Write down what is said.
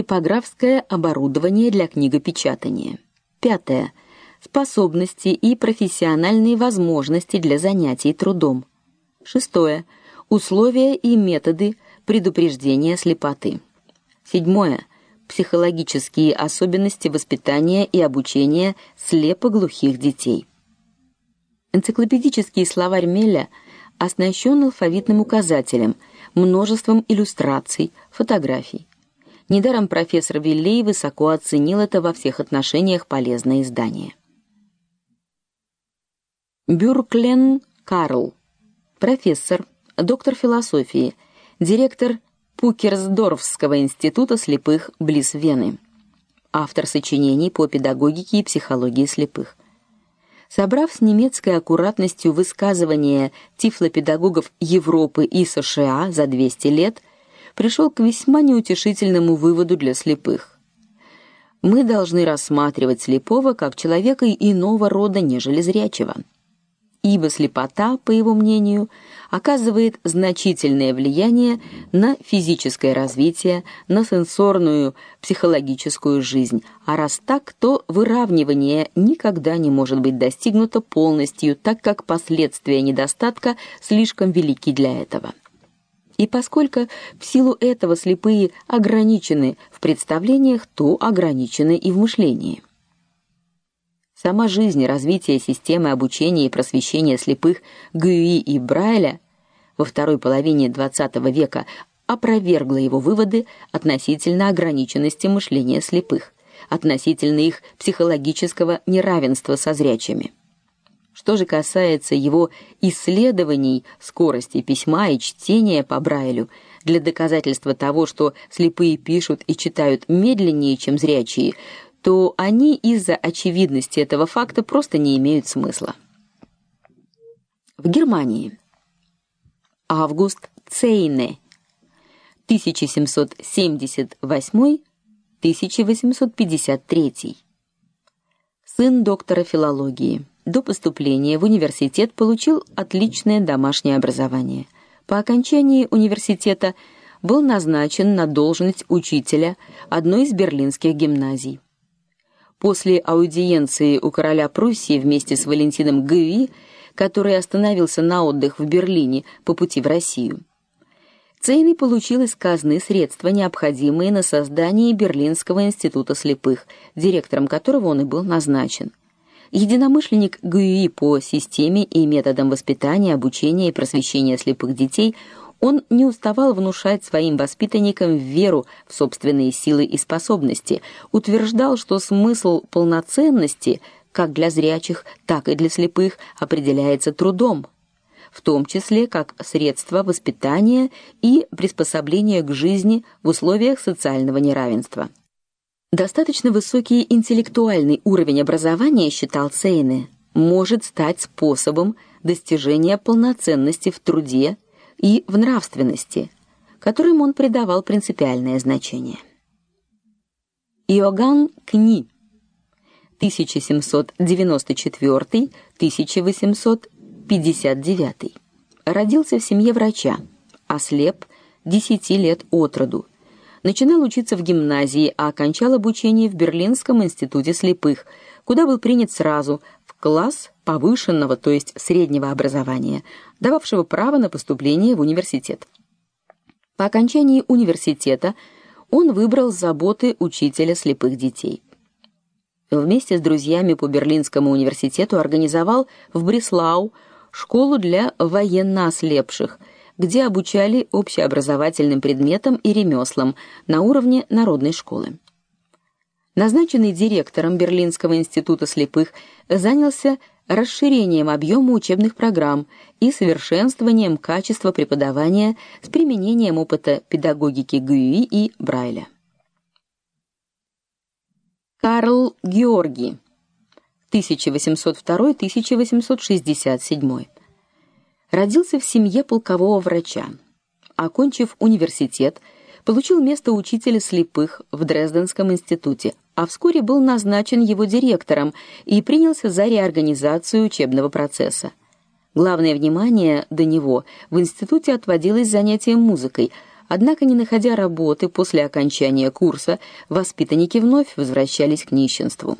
Типографское оборудование для книгопечатания. Пятое. Способности и профессиональные возможности для занятий трудом. Шестое. Условия и методы предупреждения слепоты. Седьмое. Психологические особенности воспитания и обучения слепоглухих детей. Энциклопедический словарь Меля оснащен алфавитным указателем, множеством иллюстраций, фотографий. Недаром профессор Виллей высоко оценил это во всех отношениях полезное издание. Бюрклен Карл, профессор, доктор философии, директор Пукерсдорфского института слепых близ Вены. Автор сочинений по педагогике и психологии слепых. Собрав с немецкой аккуратностью высказывания тифлопедагогов Европы и США за 200 лет, пришел к весьма неутешительному выводу для слепых. Мы должны рассматривать слепого как человека иного рода, нежели зрячего ибо слепота, по его мнению, оказывает значительное влияние на физическое развитие, на сенсорную, психологическую жизнь. А раз так, то выравнивание никогда не может быть достигнуто полностью, так как последствия недостатка слишком велики для этого. И поскольку в силу этого слепые ограничены в представлениях, то ограничены и в мышлении. Сама жизнь и развитие системы обучения и просвещения слепых Гюи и Брайля во второй половине XX века опровергла его выводы относительно ограниченности мышления слепых, относительно их психологического неравенства со зрячими. Что же касается его исследований скорости письма и чтения по Брайлю для доказательства того, что слепые пишут и читают медленнее, чем зрячие, то они из-за очевидности этого факта просто не имеют смысла. В Германии. Август Цейне 1778-1853. Сын доктора филологии. До поступления в университет получил отличное домашнее образование. По окончании университета был назначен на должность учителя одной из берлинских гимназий. После аудиенции у короля Пруссии вместе с Валентином Гюи, который остановился на отдых в Берлине по пути в Россию, Цейный получил из казны средства, необходимые на создание Берлинского института слепых, директором которого он и был назначен. Единомышленник Гюи по системе и методам воспитания, обучения и просвещения слепых детей – он не уставал внушать своим воспитанникам веру в собственные силы и способности, утверждал, что смысл полноценности как для зрячих, так и для слепых определяется трудом, в том числе как средство воспитания и приспособления к жизни в условиях социального неравенства. Достаточно высокий интеллектуальный уровень образования, считал Цейне, может стать способом достижения полноценности в труде и в нравственности, которым он придавал принципиальное значение. Иоганн Кни 1794-1859 родился в семье врача, ослеп 10 лет от роду. Начинал учиться в гимназии, а окончал обучение в Берлинском институте слепых, куда был принят сразу в класс повышенного, то есть среднего образования, дававшего право на поступление в университет. По окончании университета он выбрал заботы учителя слепых детей. Вместе с друзьями по Берлинскому университету организовал в Бреслау школу для военноослепших, где обучали общеобразовательным предметам и ремеслам на уровне народной школы. Назначенный директором Берлинского института слепых, занялся расширением объема учебных программ и совершенствованием качества преподавания с применением опыта педагогики Гюи и Брайля. Карл Георгий 1802-1867 родился в семье полкового врача. Окончив университет, получил место учителя слепых в Дрезденском институте, а вскоре был назначен его директором и принялся за реорганизацию учебного процесса. Главное внимание до него в институте отводилось занятиям музыкой, Однако, не находя работы после окончания курса, воспитанники вновь возвращались к нищенству.